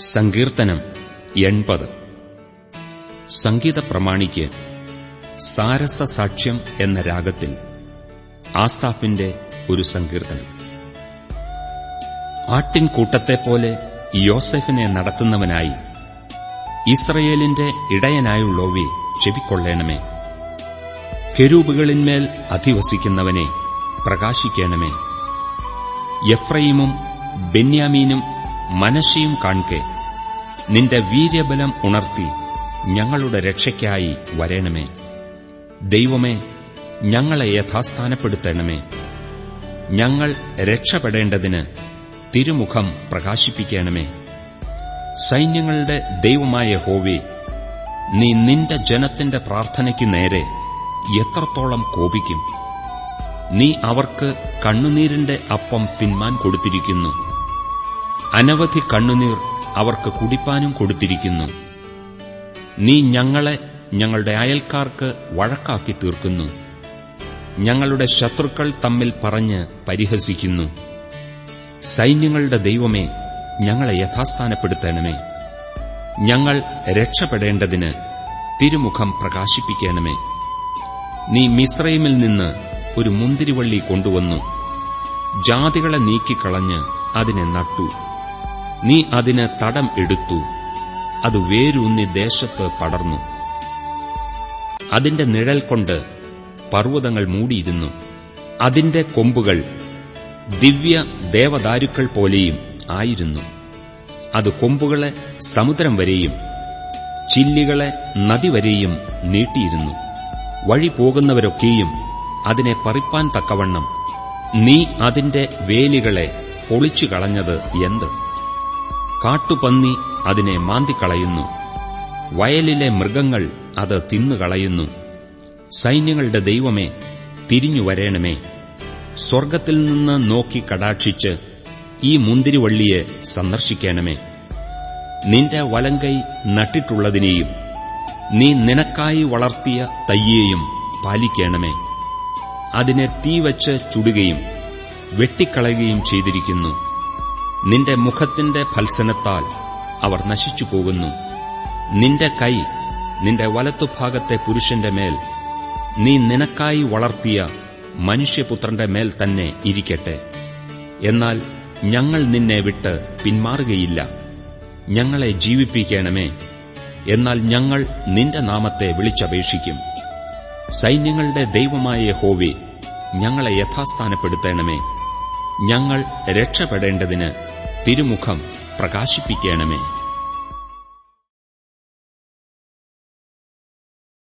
സങ്കീർത്തനം എൺപത്. സംഗീത പ്രമാണിക്ക് സാരസ സാക്ഷ്യം എന്ന രാഗത്തിൽ ആസാഫിന്റെ ഒരു സങ്കീർത്തനം. ആട്ടിൻകൂട്ടത്തെപ്പോലെ യോസെഫിനെ നടത്തുന്നവനായി ഇസ്രയേലിന്റെ ഇടയനായുള്ളോവി ചെവിക്കൊള്ളേണമേ. കെരൂബുകളിന്മേൽ അധിവസിക്കുന്നവനെ പ്രകാശിക്കണമേ. എഫ്രൈമും ബെന്യാമീനും മനശയും കാൺകെ. നിന്റെ വീര്യബലം ഉണർത്തി ഞങ്ങളുടെ രക്ഷയ്ക്കായി വരേണമേ. ദൈവമേ ഞങ്ങളെ യഥാസ്ഥാനപ്പെടുത്തണമേ. ഞങ്ങൾ രക്ഷപ്പെടേണ്ടതിന് തിരുമുഖം പ്രകാശിപ്പിക്കണമേ. സൈന്യങ്ങളുടെ ദൈവമായ ഹോവി നീ നിന്റെ ജനത്തിന്റെ പ്രാർത്ഥനയ്ക്ക് നേരെ എത്രത്തോളം കോപിക്കും. നീ അവർക്ക് കണ്ണുനീരിന്റെ അപ്പം തിന്മാൻ കൊടുത്തിരിക്കുന്നു. അനവധി കണ്ണുനീർ അവർക്ക് കുടിപ്പാനും കൊടുത്തിരിക്കുന്നു. നീ ഞങ്ങളെ ഞങ്ങളുടെ അയൽക്കാർക്ക് വഴക്കാക്കി തീർക്കുന്നു. ഞങ്ങളുടെ ശത്രുക്കൾ തമ്മിൽ പറഞ്ഞ് പരിഹസിക്കുന്നു. സൈന്യങ്ങളുടെ ദൈവമേ ഞങ്ങളെ യഥാസ്ഥാനപ്പെടുത്തണമേ. ഞങ്ങൾ രക്ഷപ്പെടേണ്ടതിന് തിരുമുഖം പ്രകാശിപ്പിക്കണമേ. നീ മിശ്രൈമിൽ നിന്ന് ഒരു മുന്തിരിവള്ളി കൊണ്ടുവന്നു. ജാതികളെ നീക്കിക്കളഞ്ഞ് അതിനെ നട്ടു. നീ അതിന് തടം എടുത്തു. അത് വേരൂന്നി ദേശത്ത് പടർന്നു. അതിന്റെ നിഴൽ കൊണ്ട് പർവതങ്ങൾ മൂടിയിരുന്നു. അതിന്റെ കൊമ്പുകൾ ദിവ്യ ദേവദാരുക്കൾ പോലെയും ആയിരുന്നു. അത് കൊമ്പുകളെ സമുദ്രം വരെയും ചില്ലികളെ നദി വരെയും നീട്ടിയിരുന്നു. വഴി പോകുന്നവരൊക്കെയും അതിനെ പറിപ്പാൻ തക്കവണ്ണം നീ അതിന്റെ വേലികളെ പൊളിച്ചു കളഞ്ഞത് എന്ത്? കാട്ടുപന്നി അതിനെ മാന്തിക്കളയുന്നു. വയലിലെ മൃഗങ്ങൾ അത് തിന്നുകളയുന്നു. സൈന്യങ്ങളുടെ ദൈവമേ തിരിഞ്ഞു വരേണമേ. സ്വർഗത്തിൽ നിന്ന് നോക്കി കടാക്ഷിച്ച് ഈ മുന്തിരിവള്ളിയെ സന്ദർശിക്കണമേ. നിന്റെ വലങ്കൈ നട്ടിട്ടുള്ളതിനെയും നീ നിനക്കായി വളർത്തിയ തയ്യേയും പാലിക്കണമേ. അതിനെ തീവച്ച് ചുടുകയും വെട്ടിക്കളയുകയും ചെയ്തിരിക്കുന്നു. നിന്റെ മുഖത്തിന്റെ ഫൽസനത്താൽ അവർ നശിച്ചു പോകുന്നു നിന്റെ കൈ നിന്റെ വലത്തുഭാഗത്തെ പുരുഷന്റെ മേൽ നീ നിനക്കായി വളർത്തിയ മനുഷ്യപുത്രന്റെ മേൽ തന്നെ ഇരിക്കട്ടെ. എന്നാൽ ഞങ്ങൾ നിന്നെ വിട്ട് പിന്മാറുകയില്ല. ഞങ്ങളെ ജീവിപ്പിക്കണമേ. എന്നാൽ ഞങ്ങൾ നിന്റെ നാമത്തെ വിളിച്ചപേക്ഷിക്കും. സൈന്യങ്ങളുടെ ദൈവമായ ഹോവി ഞങ്ങളെ യഥാസ്ഥാനപ്പെടുത്തണമേ. ഞങ്ങൾ രക്ഷപ്പെടേണ്ടതിന് തിരുമുഖം പ്രകാശിപ്പിക്കണമേ.